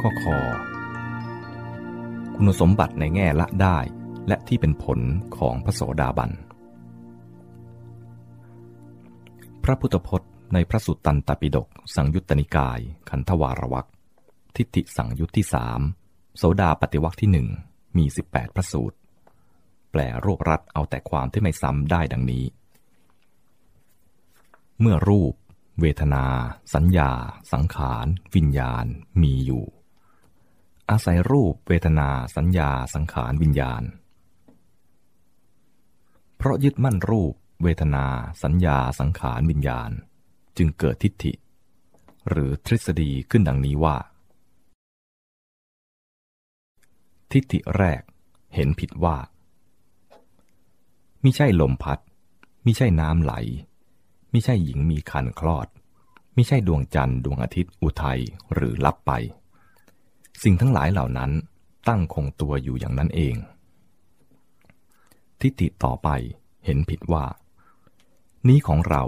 ข้อคอคุณสมบัติในแง่ละได้และที่เป็นผลของพระโสดาบัน พระพุทธพจน์ในพระสุตตันตปิฎกสังยุตตนิกาย ขันธวารวักทิฏฐิสังยุตที่สามโสดาปฏิวักที่หนึ่งมี 18 พระสูตร แปลรวบรัดเอาแต่ความที่ไม่ซ้ำได้ดังนี้ เมื่อรูป เวทนา สัญญา สังขาร วิญญาณ มีอยู่ อาศัยรูปเวทนาสัญญาสังขารวิญญาณ เพราะยึดมั่นรูปเวทนา สัญญาสังขารวิญญาณ จึงเกิดทิฏฐิ หรือทฤษฎีขึ้นดังนี้ว่า ทิฏฐิแรกเห็นผิดว่ามิใช่ลมพัดมิใช่น้ำไหลมิใช่หญิงมีคันคลอดมิใช่ดวงจันทร์ดวงอาทิตย์อุทัยหรือลับไป สิ่งทั้งหลายเหล่านั้นตั้งคงตัวอยู่อย่างนั้นเอง ทิฏฐิต่อไปเห็นผิดว่า นี้ของเรา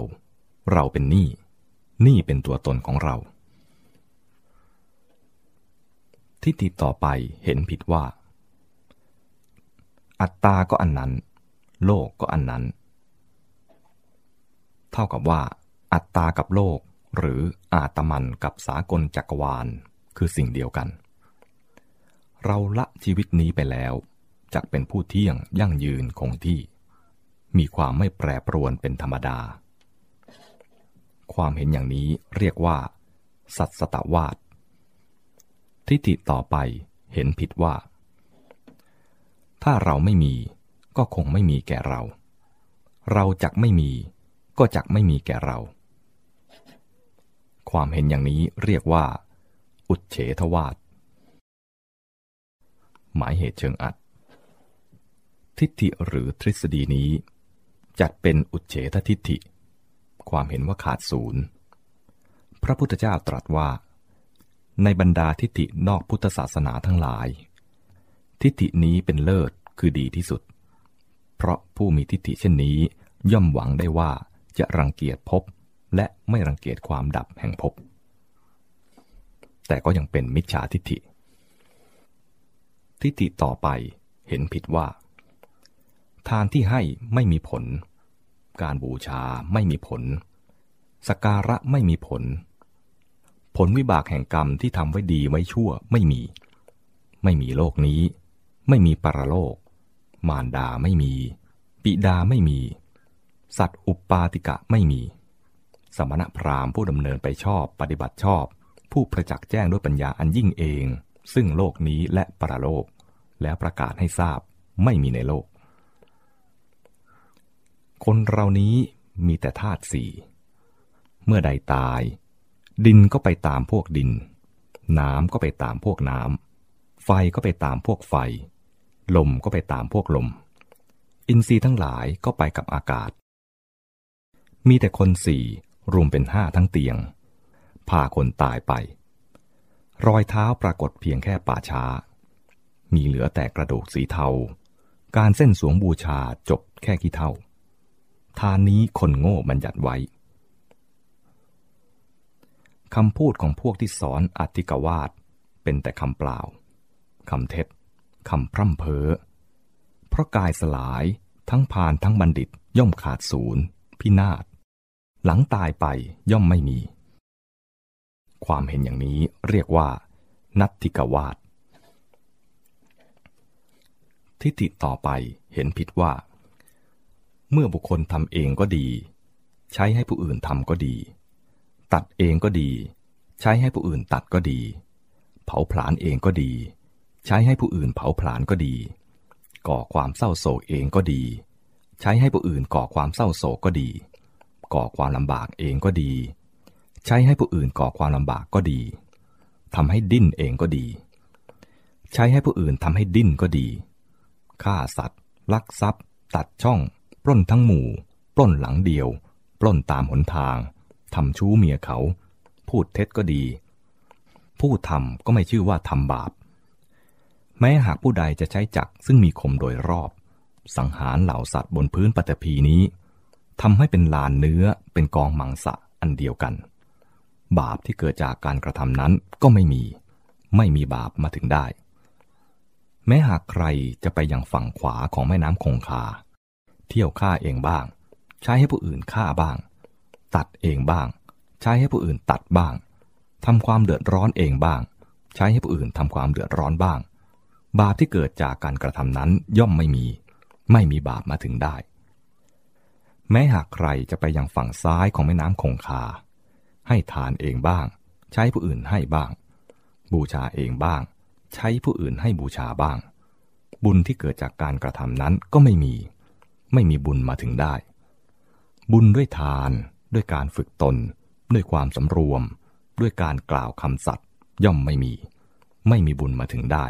เราเป็นนี่ นี่เป็นตัวตนของเรา ทิฏฐิต่อไปเห็นผิดว่า อัตตาก็อันนั้น โลกก็อันนั้น เท่ากับว่า อัตตากับโลกหรืออาตมันกับสากลจักรวาล คือสิ่งเดียวกัน เราละชีวิตนี้ไปแล้วจะเป็นผู้เที่ยงยั่งยืนคงที่ มีความไม่แปรปรวนเป็นธรรมดา ความเห็นอย่างนี้เรียกว่า สัตสตวาดทิฏฐิต่อไปเห็นผิดว่า ถ้าเราไม่มีก็คงไม่มีแก่เรา เราจักไม่มี ก็จักไม่มีแก่เรา ความเห็นอย่างนี้เรียกว่า อุดเฉทวาด หมายเหตุเชิงอัด ทิฏฐิหรือทฤษฎีนี้ จัดเป็นอุเฉททิฏฐิ ความเห็นว่าขาดศูนย์ พระพุทธเจ้าตรัสว่า ในบรรดาทิฏฐินอกพุทธศาสนาทั้งหลาย ทิฏฐินี้เป็นเลิศคือดีที่สุด เพราะผู้มีทิฏฐิเช่นนี้ย่อมหวังได้ว่าจะรังเกียจพบและไม่รังเกียจความดับแห่งพบ แต่ก็ยังเป็นมิจฉาทิฏฐิ ทิฏฐิต่อไปเห็นผิดว่า ทานที่ให้ไม่มีผล การบูชาไม่มีผลสการะไม่มีผล ผลวิบากแห่งกรรมที่ทำไว้ดีไว้ชั่วไม่มี ไม่มีโลกนี้ ไม่มีปรโลก มารดาไม่มี ปิดาไม่มี สัตว์อุปปาติกะไม่มี สมณพราหมณ์ผู้ดำเนินไปชอบปฏิบัติชอบ ผู้ประจักษ์แจ้งด้วยปัญญาอันยิ่งเอง ซึ่งโลกนี้และปรโลก แล้วประกาศให้ทราบไม่มีในโลก คนเรานี้มีแต่ธาตุสี่ เมื่อใดตาย ดินก็ไปตามพวกดิน น้ำก็ไปตามพวกน้ำ ไฟก็ไปตามพวกไฟ ลมก็ไปตามพวกลม อินทรีย์ทั้งหลายก็ไปกับอากาศ มีแต่คนสี่รวมเป็นห้าทั้งเตียง พาคนตายไป รอยเท้าปรากฏเพียงแค่ป่าช้า มีเหลือแต่กระดูกสีเทา การเส้นสวงบูชาจบแค่ขี้เท่า ทานนี้คนโง่บัญญัติไว้คำพูดของพวกที่สอนอธิกวาดเป็นแต่คำเปล่า คำเท็จ คำพร่ำเพ้อ เพราะกายสลายทั้งพานทั้งบัณฑิตย่อมขาดศูนย์ พินาศ หลังตายไปย่อมไม่มี ความเห็นอย่างนี้เรียกว่า นัตติกวาดทิฏฐิต่อไปเห็นผิดว่า เมื่อบุคคลทำเองก็ดี ใช้ให้ผู้อื่นทำก็ดี ตัดเองก็ดี ใช้ให้ผู้อื่นตัดก็ดี เผาผลาญเองก็ดี ใช้ให้ผู้อื่นเผาผลาญก็ดี ก่อความเศร้าโศกเองก็ดี ใช้ให้ผู้อื่นก่อความเศร้าโศกก็ดี ก่อความลำบากเองก็ดี ใช้ให้ผู้อื่นก่อความลำบากก็ดีทำให้ดิ้นเองก็ดี ใช้ให้ผู้อื่นทำให้ดิ้นก็ดีฆ่าสัตว์ ลักทรัพย์ ตัดช่อง ปล้นทั้งหมู่ ปล้นหลังเดียว ปล้นตามหนทางทำชู้เมียเขา พูดเท็จก็ดี ผู้ทำก็ไม่ชื่อว่าทำบาป แม้หากผู้ใดจะใช้จักซึ่งมีคมโดยรอบ สังหารเหล่าสัตว์บนพื้นปฐพีนี้ทำให้เป็นลานเนื้อเป็นกองมังสะอันเดียวกัน บาปที่เกิดจากการกระทำนั้นก็ไม่มี ไม่มีบาปมาถึงได้ แม้หากใครจะไปยังฝั่งขวาของแม่น้ำคงคา เที่ยวฆ่าเองบ้าง ใช้ให้ผู้อื่นฆ่าบ้าง ตัดเองบ้าง ใช้ให้ผู้อื่นตัดบ้างทำความเดือดร้อนเองบ้าง ใช้ให้ผู้อื่นทำความเดือดร้อนบ้าง บาปที่เกิดจากการกระทำนั้นย่อมไม่มี ไม่มีบาปมาถึงได้ แม้หากใครจะไปยังฝั่งซ้ายของแม่น้ำคงคา ให้ทานเองบ้าง ใช้ผู้อื่นให้บ้าง บูชาเองบ้าง ใช้ผู้อื่นให้บูชาบ้าง บุญที่เกิดจากการกระทำนั้นก็ไม่มี ไม่มีบุญมาถึงได้ บุญด้วยทานด้วยการฝึกตน ด้วยความสำรวม ด้วยการกล่าวคำสัตย์ย่อมไม่มี ไม่มีบุญมาถึงได้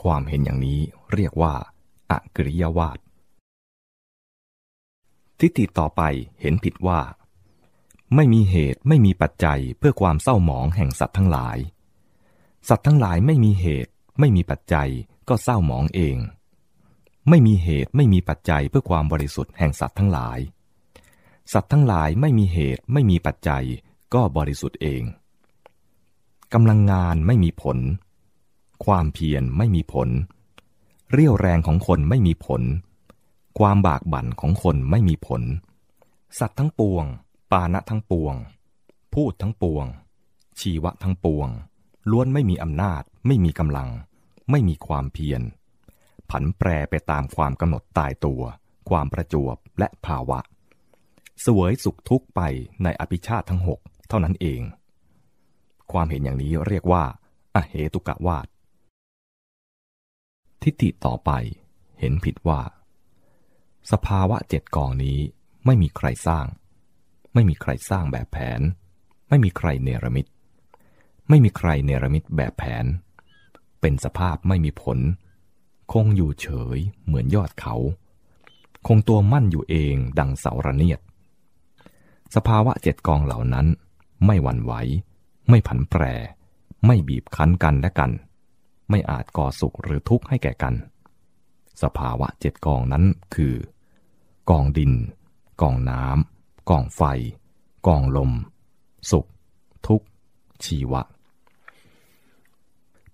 ความเห็นอย่างนี้เรียกว่าอักริยวาททิฏฐิต่อไปเห็นผิดว่า ไม่มีเหตุไม่มีปัจจัยเพื่อความเศร้าหมองแห่งสัตว์ทั้งหลาย สัตว์ทั้งหลายไม่มีเหตุ ไม่มีปัจจัยก็เศร้าหมองเอง ไม่มีเหตุไม่มีปัจจัยเพื่อความบริสุทธิ์แห่งสัตว์ทั้งหลาย สัตว์ทั้งหลายไม่มีเหตุไม่มีปัจจัยก็บริสุทธิ์เองกำลังงานไม่มีผล ความเพียรไม่มีผล เรี่ยวแรงของคนไม่มีผล ความบากบั่นของคนไม่มีผล สัตว์ทั้งปวง ปานะทั้งปวง พูดทั้งปวง ชีวะทั้งปวง ล้วนไม่มีอำนาจ ไม่มีกำลัง ไม่มีความเพียร ผันแปรไปตามความกำหนดตายตัว ความประจวบและภาวะ เสวยสุขทุกข์ไปในอภิชาติทั้งหกเท่านั้นเอง ความเห็นอย่างนี้เรียกว่า อเหตุกะวาดทิฏฐิต่อไปเห็นผิดว่า สภาวะเจ็ดกองนี้ไม่มีใครสร้าง ไม่มีใครสร้างแบบแผน ไม่มีใครเนรมิต ไม่มีใครเนรมิตแบบแผน เป็นสภาพไม่มีผล คงอยู่เฉยเหมือนยอดเขา คงตัวมั่นอยู่เองดังเสาระเนียด สภาวะเจ็ดกองเหล่านั้น ไม่หวั่นไหว ไม่ผันแปร ไม่บีบคั้นกันและกัน ไม่อาจก่อสุขหรือทุกข์ให้แก่กัน สภาวะเจ็ดกองนั้นคือกองดิน กองน้ำ กองไฟ กองลม สุข ทุกข์ ชีวะ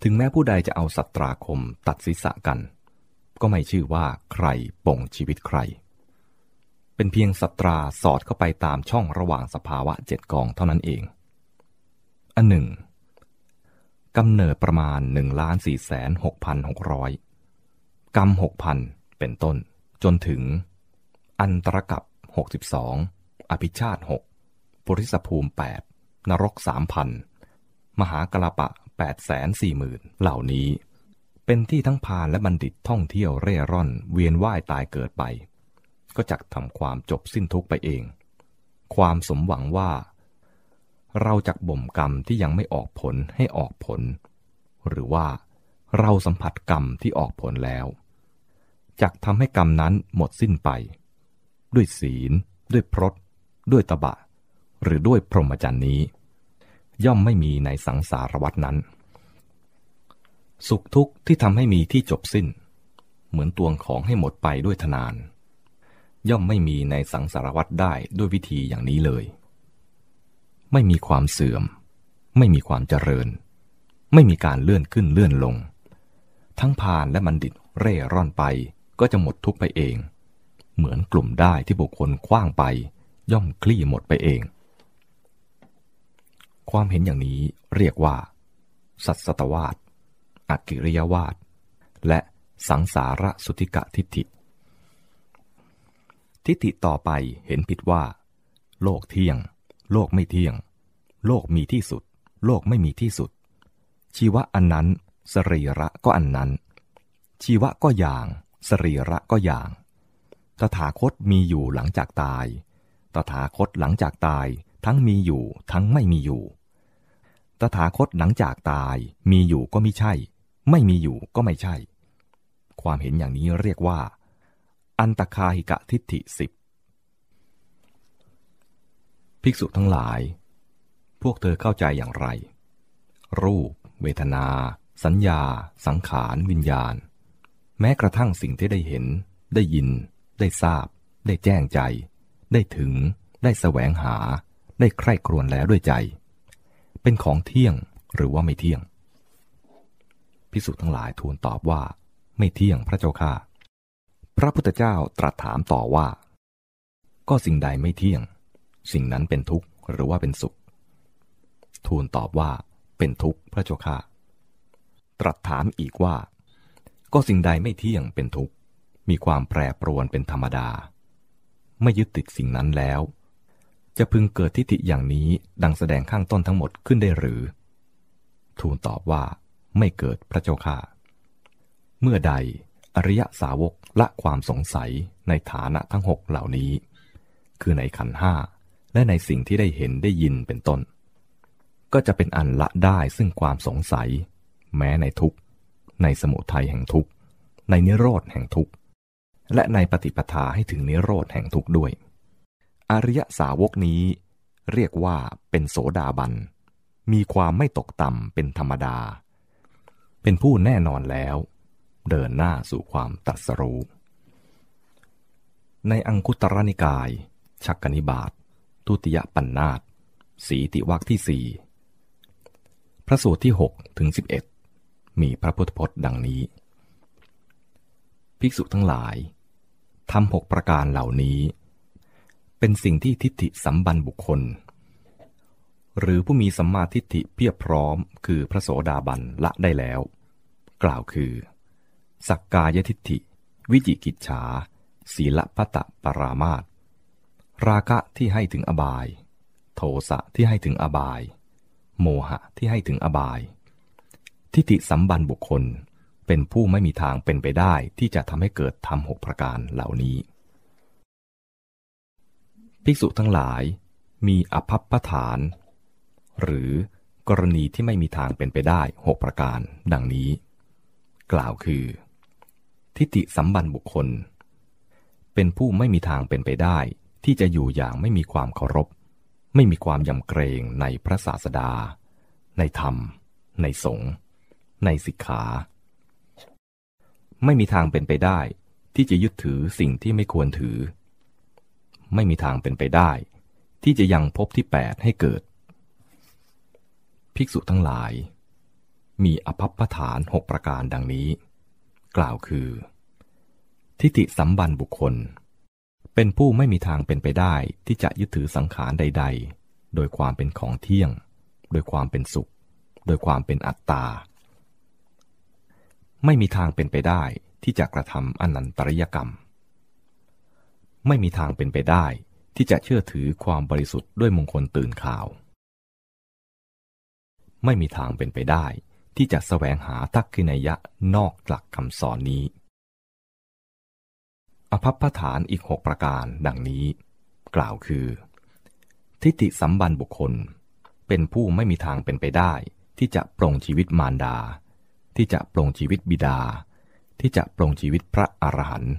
ถึงแม้ผู้ใดจะเอาสัตราคมตัดศีรษะกัน ก็ไม่ชื่อว่าใครป่งชีวิตใคร เป็นเพียงสัตราสอดเข้าไปตามช่องระหว่างสภาวะเจ็ดกองเท่านั้นเอง อันหนึ่งกำเนิดประมาณหนึ่งล้านสี่แสนหกพันหกร้อยกรมหกพันเป็นต้น จนถึง อันตรกับหกสิบส อภิชาติหกปุริสภูมิแปดนรกสามพันมหากลปะแปดแสนสี่หมื่นเหล่านี้ เป็นที่ทั้งพานและบัณฑิตท่องเที่ยวเร่ร่อน เวียนว่ายตายเกิดไป ก็จักทำความจบสิ้นทุกไปเอง ความสมหวังว่า เราจักบ่มกรรมที่ยังไม่ออกผลให้ออกผล หรือว่าเราสัมผัสกรรมที่ออกผลแล้วจักทำให้กรรมนั้นหมดสิ้นไป ด้วยศีล ด้วยพรต ด้วยตบะ หรือด้วยพรหมจรรย์นี้ ย่อมไม่มีในสังสารวัตนั้น สุขทุกข์ที่ทำให้มีที่จบสิ้น เหมือนตวงของให้หมดไปด้วยทนาน ย่อมไม่มีในสังสารวัตได้ด้วยวิธีอย่างนี้เลย ไม่มีความเสื่อม ไม่มีความเจริญ ไม่มีการเลื่อนขึ้นเลื่อนลง ทั้งพานและบัณฑิตเร่ร่อนไปก็จะหมดทุกไปเอง เหมือนกลุ่มได้ที่บุคคลคว้างไป ย่อมคลี่หมดไปเอง ความเห็นอย่างนี้เรียกว่า สัตสตวาดอักิริยวาดและสังสารสุติกะทิฏฐิ ทิฏฐิต่อไปเห็นผิดว่า โลกเที่ยง โลกไม่เที่ยง โลกมีที่สุด โลกไม่มีที่สุด ชีวะอันนั้น สรีระก็อันนั้น ชีวะก็อย่าง สรีระก็อย่าง ตถาคตมีอยู่หลังจากตาย ตถาคตหลังจากตายทั้งมีอยู่ทั้งไม่มีอยู่ ตถาคตหลังจากตายมีอยู่ก็ไม่ใช่ ไม่มีอยู่ก็ไม่ใช่ ความเห็นอย่างนี้เรียกว่า อันตคาหิกะทิฏฐิสิบภิกษุทั้งหลาย พวกเธอเข้าใจอย่างไร รูป เวทนา สัญญา สังขาร วิญญาณ แม้กระทั่งสิ่งที่ได้เห็น ได้ยิน ได้ทราบ ได้แจ้งใจ ได้ถึง ได้แสวงหา ได้ใคร่ครวญแล้วด้วยใจ เป็นของเที่ยงหรือว่าไม่เที่ยง พิสุทั้งหลายทูลตอบว่า ไม่เที่ยงพระเจ้าข้าพระพุทธเจ้าตรัสถามต่อว่า ก็สิ่งใดไม่เที่ยง สิ่งนั้นเป็นทุกข์หรือว่าเป็นสุข ทูลตอบว่า เป็นทุกข์พระเจ้าข้าตรัสถามอีกว่า ก็สิ่งใดไม่เที่ยงเป็นทุกข์ มีความแปรปรวนเป็นธรรมดา ไม่ยึดติดสิ่งนั้นแล้ว จะพึงเกิดทิฏฐิอย่างนี้ดังแสดงข้างต้นทั้งหมดขึ้นได้หรือ ทูลตอบว่าไม่เกิดพระเจ้าข้าเมื่อใดอริยสาวกละความสงสัยในฐานะทั้งหกเหล่านี้ คือในขันห้าและในสิ่งที่ได้เห็นได้ยินเป็นต้น ก็จะเป็นอันละได้ซึ่งความสงสัย แม้ในทุกในสมุทัยแห่งทุกในนิโรธแห่งทุก และในปฏิปทาให้ถึงนิโรธแห่งทุกด้วย อริยสาวกนี้ เรียกว่าเป็นโสดาบัน มีความไม่ตกต่ำเป็นธรรมดา เป็นผู้แน่นอนแล้ว เดินหน้าสู่ความตัดสรู้ ในอังคุตรนิกาย ชักกนิบาตทุติยปัญนนาตสีติวักที่สี่พระสูตรที่หกถึงสิบเอ็ดมีพระพุทธพจน์ดังนี้ ภิกษุทั้งหลายทำหกประการเหล่านี้ เป็นสิ่งที่ทิฏฐิสัมบันบุคคล หรือผู้มีสัมมาทิฏฐิเพียบพร้อมคือพระโสดาบันละได้แล้ว กล่าวคือ สักกายทิฏฐิ วิจิกิจฉา ศีลพัตะปรามาตราคะที่ให้ถึงอบาย โทสะที่ให้ถึงอบาย โมหะที่ให้ถึงอบาย ทิฏฐิสัมบันบุคคล เป็นผู้ไม่มีทางเป็นไปได้ที่จะทำให้เกิดทำหกประการเหล่านี้ ภิกษุทั้งหลายมีอภัพพฐาน หรือกรณีที่ไม่มีทางเป็นไปได้หกประการดังนี้ กล่าวคือ ทิฏฐิสัมบันบุคคล เป็นผู้ไม่มีทางเป็นไปได้ที่จะอยู่อย่างไม่มีความเคารพ ไม่มีความยำเกรงในพระศาสดา ในธรรม ในสงฆ์ในสิกขา ไม่มีทางเป็นไปได้ ที่จะยึดถือสิ่งที่ไม่ควรถือ ไม่มีทางเป็นไปได้ ที่จะยังพบที่แปดให้เกิด ภิกษุทั้งหลาย มีอภัพฐานหกประการดังนี้ กล่าวคือ ทิฏฐิสัมบันบุคคล เป็นผู้ไม่มีทางเป็นไปได้ที่จะยึดถือสังขารใด ๆ โดยความเป็นของเที่ยง โดยความเป็นสุข โดยความเป็นอัตตา ไม่มีทางเป็นไปได้ที่จะกระทำอนันตริยกรรม ไม่มีทางเป็นไปได้ที่จะเชื่อถือความบริสุทธิ์ด้วยมงคลตื่นข่าว ไม่มีทางเป็นไปได้ที่จะแสวงหาทักขินยะนอกหลักคำสอนนี้ อภัพพฐานอีกหกประการดังนี้ กล่าวคือ ทิฏฐิสัมบันบุคคล เป็นผู้ไม่มีทางเป็นไปได้ที่จะปรงชีวิตมารดา ที่จะปรงชีวิตบิดา ที่จะปรงชีวิตพระอรหันต์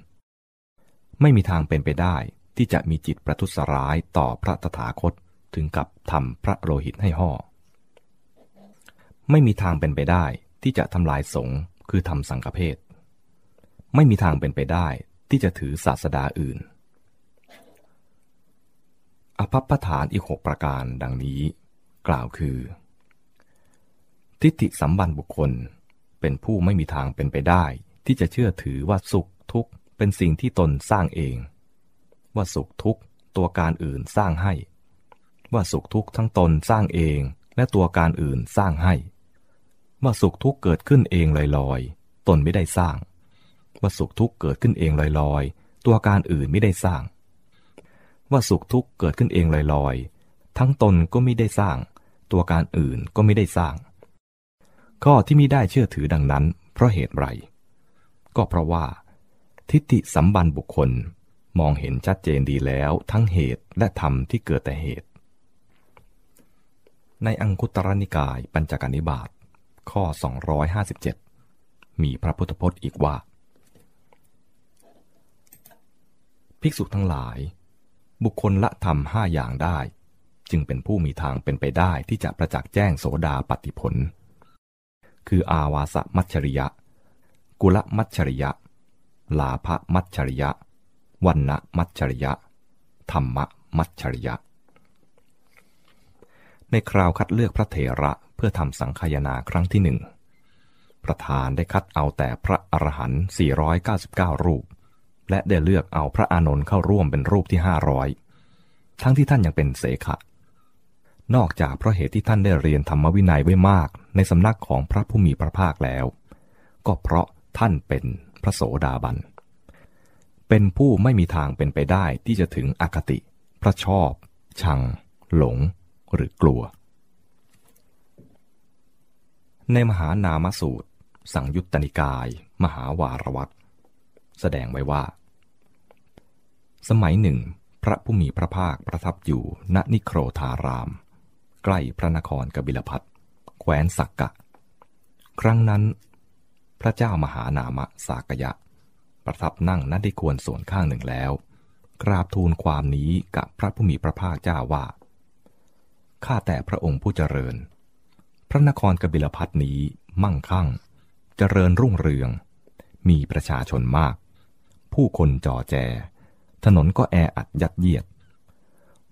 ไม่มีทางเป็นไปได้ที่จะมีจิตประทุษร้ายต่อพระตถาคตถึงกับทำพระโลหิตให้ห่อ ไม่มีทางเป็นไปได้ที่จะทำลายสงฆ์คือทำสังฆเพศ ไม่มีทางเป็นไปได้ที่จะถือศาสดาอื่น อภัพฐานอีกหกประการดังนี้ กล่าวคือ ทิฏฐิสัมบันบุคคล เป็นผู้ไม่มีทางเป็นไปได้ ที่จะเชื่อถือว่าสุขทุกข์เป็นสิ่งที่ตนสร้างเอง ว่าสุขทุกข์ตัวการอื่นสร้างให้ ว่าสุขทุกข์ทั้งตนสร้างเองและตัวการอื่นสร้างให้ ว่าสุขทุกข์เกิดขึ้นเองลอยๆ ตนไม่ได้สร้าง ว่าสุขทุกข์เกิดขึ้นเองลอยๆ ตัวการอื่นไม่ได้สร้าง ว่าสุขทุกข์เกิดขึ้นเองลอยๆ ทั้งตนก็ไม่ได้สร้าง ตัวการอื่นก็ไม่ได้สร้าง ข้อที่ไม่ได้เชื่อถือดังนั้น เพราะเหตุไร ก็เพราะว่า ทิฏฐิสัมบันบุคคลมองเห็นชัดเจนดีแล้วทั้งเหตุและธรรมที่เกิดแต่เหตุ ในอังคุตรนิกายปัญจกนิบาตข้อ 257 มีพระพุทธพจน์อีกว่า ภิกษุทั้งหลาย บุคคลละธรรมห้าอย่างได้ จึงเป็นผู้มีทางเป็นไปได้ที่จะประจักษ์แจ้งโสดาปฏิผล คืออาวาสมัชริยะ กุลมัชริยะ ลาภมัชริยะ วันนะมัชริยะ ธรรมมัชริยะ ในคราวคัดเลือกพระเถระเพื่อทำสังคายนาครั้งที่หนึ่งพประธานได้คัดเอาแต่พระอรหันต์ 499 รูป และได้เลือกเอาพระอานนท์เข้าร่วมเป็นรูปที่ 500 ทั้งที่ท่านยังเป็นเสขะนอกจากเพราะเหตุที่ท่านได้เรียนธรรมวินัยไว้มาก ในสำนักของพระผู้มีพระภาคแล้ว ก็เพราะท่านเป็นพระโสดาบัน เป็นผู้ไม่มีทางเป็นไปได้ที่จะถึงอคติ พระชอบ ชัง หลง หรือกลัว ในมหานามสูตร สังยุตตนิกาย มหาวารวัตแสดงไว้ว่า สมัยหนึ่ง พระผู้มีพระภาคประทับอยู่ณนิโครธาราม ใกล้พระนครกบิลพัท แคว้นสักกะ ครั้งนั้น พระเจ้ามหานามะสากยะ ประทับนั่งณที่ควรส่วนข้างหนึ่งแล้ว กราบทูลความนี้กับพระผู้มีพระภาคเจ้าว่า ข้าแต่พระองค์ผู้เจริญ พระนครกบิลพัทนี้มั่งคั่ง เจริญรุ่งเรือง มีประชาชนมาก ผู้คนจอแจ ถนนก็แออัดยัดเยียด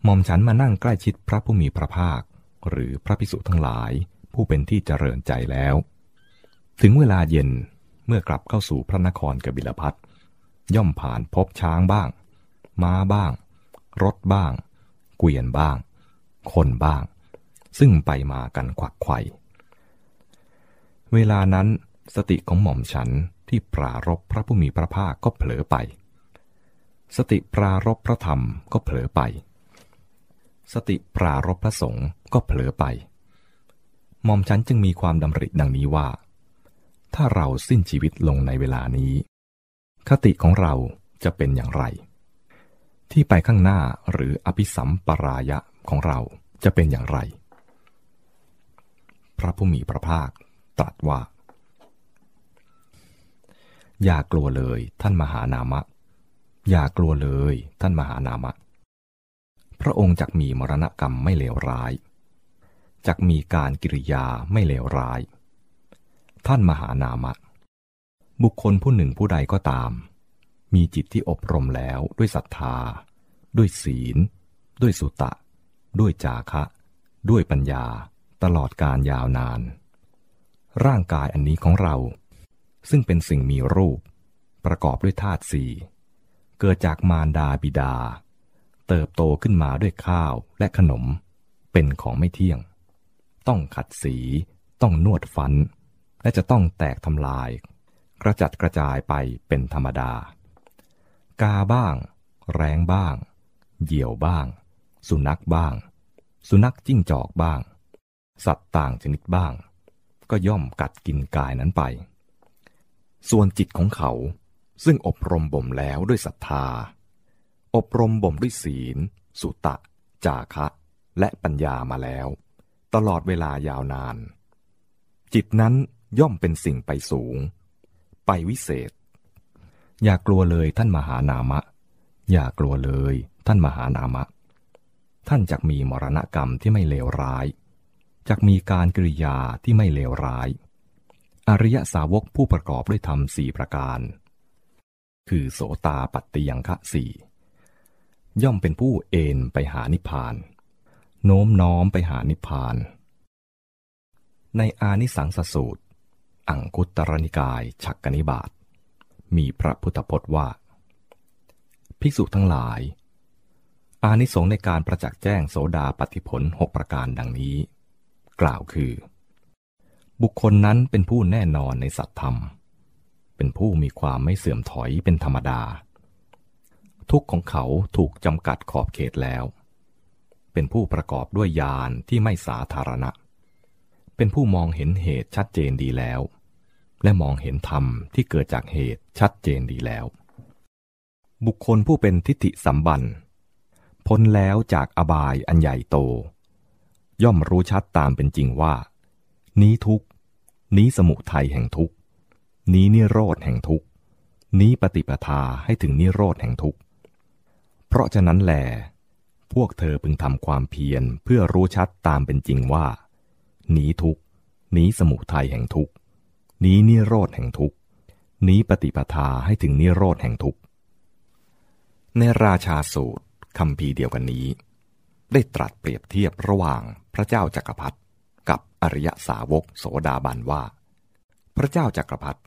หม่อมฉันมานั่งใกล้ชิดพระผู้มีพระภาค หรือพระพิสุทั้งหลาย ผู้เป็นที่เจริญใจแล้ว ถึงเวลาเย็นเมื่อกลับเข้าสู่พระนครกบิลพัทย่อมผ่านพบช้างบ้าง ม้าบ้าง รถบ้าง เกวียนบ้าง คนบ้าง ซึ่งไปมากันขวักไขว่เวลานั้นสติของหม่อมฉันที่ปรารบพระผู้มีพระภาคก็เผลอไป สติปรารบพระธรรมก็เผลอไป สติปรารบพระสงฆ์ก็เผลอไป หม่อมฉันจึงมีความดำริดังนี้ว่า ถ้าเราสิ้นชีวิตลงในเวลานี้ คติของเราจะเป็นอย่างไร ที่ไปข้างหน้าหรืออภิสัมปรายะของเราจะเป็นอย่างไร พระผู้มีพระภาคตรัสว่า อย่ากลัวเลยท่านมหานามะ อย่ากลัวเลยท่านมหานามะ พระองค์จักมีมรณกรรมไม่เลวร้าย จักมีการกิริยาไม่เลวร้าย ท่านมหานามะ บุคคลผู้หนึ่งผู้ใดก็ตาม มีจิตที่อบรมแล้วด้วยศรัทธา ด้วยศีล ด้วยสุตะ ด้วยจาคะ ด้วยปัญญา ตลอดการยาวนาน ร่างกายอันนี้ของเรา ซึ่งเป็นสิ่งมีรูป ประกอบด้วยธาตุสี่เกิดจากมารดาบิดา เติบโตขึ้นมาด้วยข้าวและขนม เป็นของไม่เที่ยง ต้องขัดสี ต้องนวดฟัน และจะต้องแตกทำลาย กระจัดกระจายไปเป็นธรรมดา กาบ้าง แรงบ้าง เหยี่ยวบ้าง สุนัขบ้าง สุนัขจิ้งจอกบ้าง สัตว์ต่างชนิดบ้าง ก็ย่อมกัดกินกายนั้นไป ส่วนจิตของเขาซึ่งอบรมบ่มแล้วด้วยศรัทธา อบรมบ่มด้วยศีล สุตะ จาคะ และปัญญามาแล้ว ตลอดเวลายาวนาน จิตนั้นย่อมเป็นสิ่งไปสูง ไปวิเศษ อย่ากลัวเลยท่านมหานามะ อย่ากลัวเลยท่านมหานามะ ท่านจักมีมรณกรรมที่ไม่เลวร้ายจักมีการกริยาที่ไม่เลวร้าย อริยสาวกผู้ประกอบด้วยธรรมสี่ประการ คือโสตาปัตติยังคะสี่ย่อมเป็นผู้เอนไปหานิพพาน โน้มน้อมไปหานิพพาน ในอานิสังสสูตร อังคุตรนิกายฉักกนิบาตมีพระพุทธพจน์ว่า ภิกษุทั้งหลาย อานิสงส์ในการประจักษ์แจ้งโสดาปฏิผลหกประการดังนี้ กล่าวคือ บุคคลนั้นเป็นผู้แน่นอนในสัตธรรม เป็นผู้มีความไม่เสื่อมถอยเป็นธรรมดา ทุกของเขาถูกจำกัดขอบเขตแล้ว เป็นผู้ประกอบด้วยญาณที่ไม่สาธารณะ เป็นผู้มองเห็นเหตุชัดเจนดีแล้ว และมองเห็นธรรมที่เกิดจากเหตุชัดเจนดีแล้ว บุคคลผู้เป็นทิฏฐิสัมบันพ้นแล้วจากอบายอันใหญ่โต ย่อมรู้ชัดตามเป็นจริงว่า นี้ทุกนี้สมุทัยแห่งทุกนี้นิโรธแห่งทุกนี้ปฏิปทาให้ถึงนิโรธแห่งทุกเพราะฉะนั้นแหล พวกเธอพึงทำความเพียรเพื่อรู้ชัดตามเป็นจริงว่า หนีทุกหนีสมุทัยแห่งทุกหนีนิโรธแห่งทุกหนีปฏิปทาให้ถึงนิโรธแห่งทุกในราชาสูตรคำพีเดียวกันนี้ ได้ตรัสเปรียบเทียบระหว่างพระเจ้าจักรพรรดิกับอริยสาวกโสดาบันว่า พระเจ้าจักรพรรดิ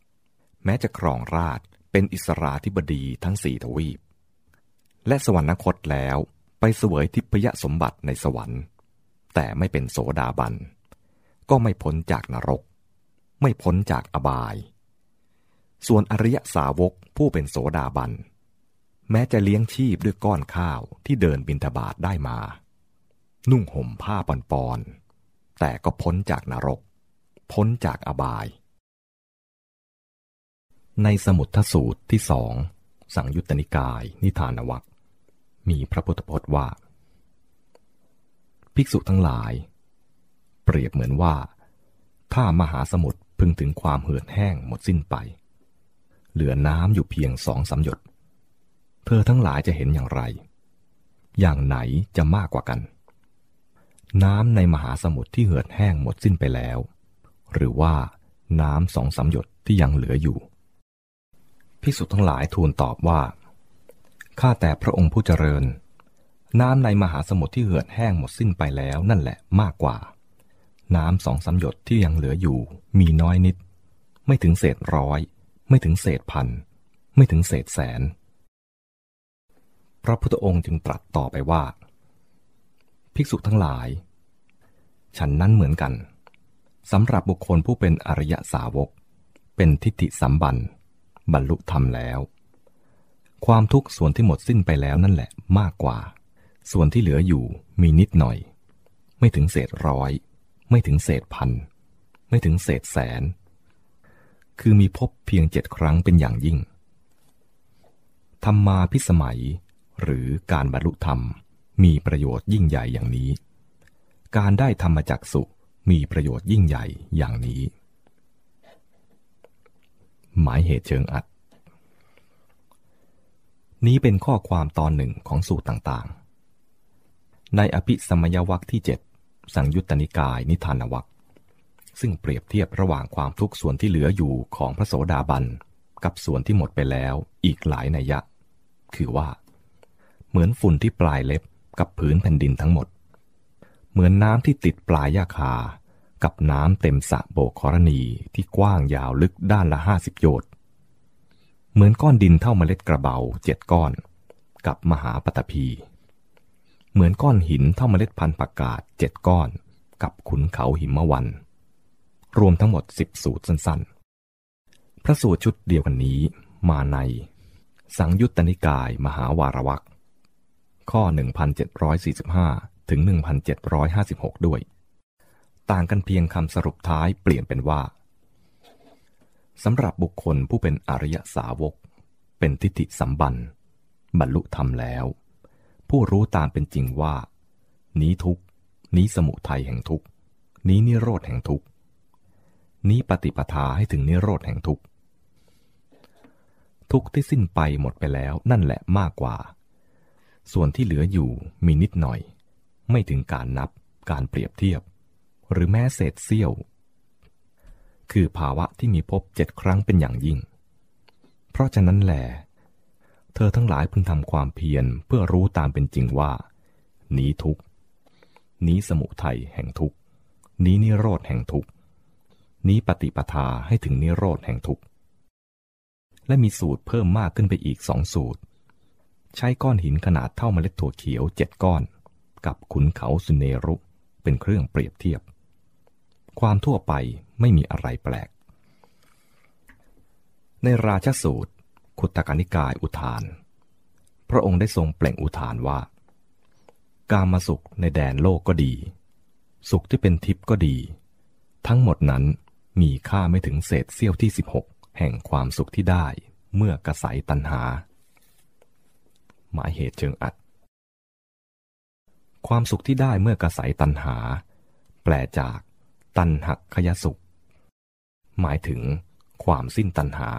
แม้จะครองราชเป็นอิสราธิบดีทั้งสี่ทวีป และสวรรคตแล้ว ไปเสวยทิพยสมบัติในสวรรค์ แต่ไม่เป็นโสดาบัน ก็ไม่พ้นจากนรก ไม่พ้นจากอบาย ส่วนอริยสาวกผู้เป็นโสดาบัน แม้จะเลี้ยงชีพด้วยก้อนข้าวที่เดินบินทบาทได้มา นุ่งห่มผ้าปอนๆแต่ก็พ้นจากนรก พ้นจากอบาย ในสมุททสูตรที่สองสังยุตตนิกาย นิทานวัค มีพระพุทธพจน์ว่า ภิกษุทั้งหลาย เปรียบเหมือนว่า ถ้ามหาสมุทรพึงถึงความเหือดแห้งหมดสิ้นไป เหลือน้ำอยู่เพียงสองสาหยด เธอทั้งหลายจะเห็นอย่างไร อย่างไหนจะมากกว่ากัน น้ำในมหาสมุทรที่เหือดแห้งหมดสิ้นไปแล้ว หรือว่าน้ำสองสาหยดที่ยังเหลืออยู่ ภิกษุทั้งหลายทูลตอบว่า ข้าแต่พระองค์ผู้เจริญ น้ำในมหาสมุทรที่เหือดแห้งหมดสิ้นไปแล้วนั่นแหละมากกว่า น้ำสองสาหยดที่ยังเหลืออยู่มีน้อยนิด ไม่ถึงเศษร้อย ไม่ถึงเศษพัน ไม่ถึงเศษแสน พระพุทธองค์จึงตรัสต่อไปว่า ภิกษุทั้งหลาย ฉันนั้นเหมือนกันสำหรับบุคคลผู้เป็นอริยสาวก เป็นทิฏฐิสัมบันบรรลุธรรมแล้ว ความทุกข์ส่วนที่หมดสิ้นไปแล้วนั่นแหละมากกว่า ส่วนที่เหลืออยู่มีนิดหน่อย ไม่ถึงเศษร้อย ไม่ถึงเศษพัน ไม่ถึงเศษแสน คือมีพบเพียงเจ็ดครั้งเป็นอย่างยิ่ง ธรรมาพิสมัย หรือการบรรลุธรรมมีประโยชน์ยิ่งใหญ่อย่างนี้ การได้ธรรมจักสุมีประโยชน์ยิ่งใหญ่อย่างนี้ หมายเหตุเชิงอัด นี้เป็นข้อความตอนหนึ่งของสูตรต่างๆ ในอภิสมัยวัคที่เจ็ดสังยุตตนิกายนิทานวัคซึ่งเปรียบเทียบระหว่างความทุกข์ส่วนที่เหลืออยู่ของพระโสดาบัน กับส่วนที่หมดไปแล้วอีกหลายนัยยะ คือว่า เหมือนฝุ่นที่ปลายเล็บกับผืนแผ่นดินทั้งหมด เหมือนน้ำที่ติดปลายยาคา กับน้ำเต็มสะโบกครณีที่กว้างยาวลึกด้านละห้าสิบโยชน์ เหมือนก้อนดินเท่าเมล็ดกระเบาเจ็ดก้อน กับมหาปฐพี เหมือนก้อนหินเท่าเมล็ดพันธุ์ผักกาดเจ็ดก้อน กับขุนเขาหิมะวัน รวมทั้งหมดสิบสูตรสั้นๆ พระสูตรชุดเดียวกันนี้มาใน สังยุตตนิกายมหาวารวักข้อ 1745 ถึง 1756 ด้วย ต่างกันเพียงคำสรุปท้ายเปลี่ยนเป็นว่า สำหรับบุคคลผู้เป็นอริยสาวก เป็นทิฏฐิสัมบันบรรลุธรรมแล้ว ผู้รู้ตามเป็นจริงว่า นี้ทุกนี้สมุทัยแห่งทุกนี้นิโรธแห่งทุกนี้ปฏิปทาให้ถึงนิโรธแห่งทุกทุกที่สิ้นไปหมดไปแล้วนั่นแหละมากกว่า ส่วนที่เหลืออยู่มีนิดหน่อย ไม่ถึงการนับการเปรียบเทียบ หรือแม้เศษเสี้ยว คือภาวะที่มีพบเจ็ดครั้งเป็นอย่างยิ่ง เพราะฉะนั้นแหลเธอทั้งหลายพึงทำความเพียรเพื่อรู้ตามเป็นจริงว่า นี้ทุกนี้สมุทัยแห่งทุกนี้นิโรธแห่งทุกนี้ปฏิปทาให้ถึงนิโรธแห่งทุกและมีสูตรเพิ่มมากขึ้นไปอีกสองสูตร ใช้ก้อนหินขนาดเท่าเมล็ดถั่วเขียวเจ็ดก้อน กับขุนเขาสุเนรุเป็นเครื่องเปรียบเทียบ ความทั่วไป ไม่มีอะไรแปลก ในราชสูตร ขุตกานิกายอุทาน พระองค์ได้ทรงเปล่งอุทานว่า การมาสุขในแดนโลกก็ดี สุขที่เป็นทิพย์ก็ดี ทั้งหมดนั้นมีค่าไม่ถึงเศษเสี้ยวที่ 16 แห่งความสุขที่ได้เมื่อกระสายตันหา หมายเหตุเชิงอัด ความสุขที่ได้เมื่อกระสายตันหา แปลจากตันหักขยสุข หมายถึงความสิ้นตันหา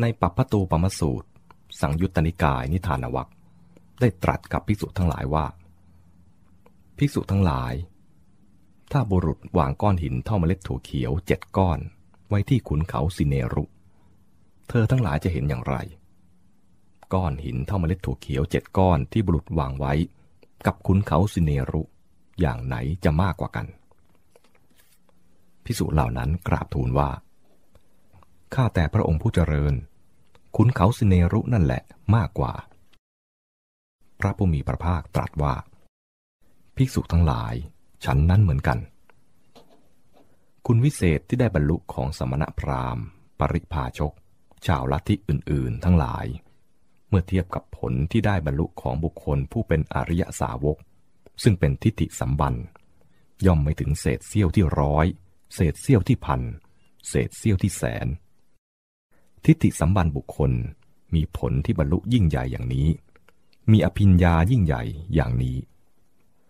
ในปัปพตูปมสูตร สังยุตตนิกายนิทานวัคได้ตรัสกับภิกษุทั้งหลายว่า ภิกษุทั้งหลาย ถ้าบุรุษวางก้อนหินเท่าเมล็ดถั่วเขียวเจ็ดก้อน ไว้ที่ขุนเขาสิเนรุ เธอทั้งหลายจะเห็นอย่างไร ก้อนหินเท่าเมล็ดถั่วเขียวเจ็ดก้อนที่บุรุษวางไว้ กับขุนเขาสิเนรุ อย่างไหนจะมากกว่ากัน พิสุเหล่านั้นกราบทูลว่า ข้าแต่พระองค์ผู้เจริญขุนเขาสิเนรุนั่นแหละมากกว่า พระผู้มีพระภาคตรัสว่า ภิกษุทั้งหลายฉันนั้นเหมือนกัน คุณวิเศษที่ได้บรรลุของสมณพราหมณ์ ปริพาชก ชาวลัทธิอื่น ๆ ทั้งหลาย เมื่อเทียบกับผลที่ได้บรรลุของบุคคลผู้เป็นอริยสาวก ซึ่งเป็นทิฏฐิสัมบันย่อมไม่ถึงเศษเสี้ยวที่ร้อย เศษเสี้ยวที่พัน เศษเสี้ยวที่แสน ทิฏฐิสัมบันบุคคลมีผลที่บรรลุยิ่งใหญ่อย่างนี้ มีอภิญญายิ่งใหญ่อย่างนี้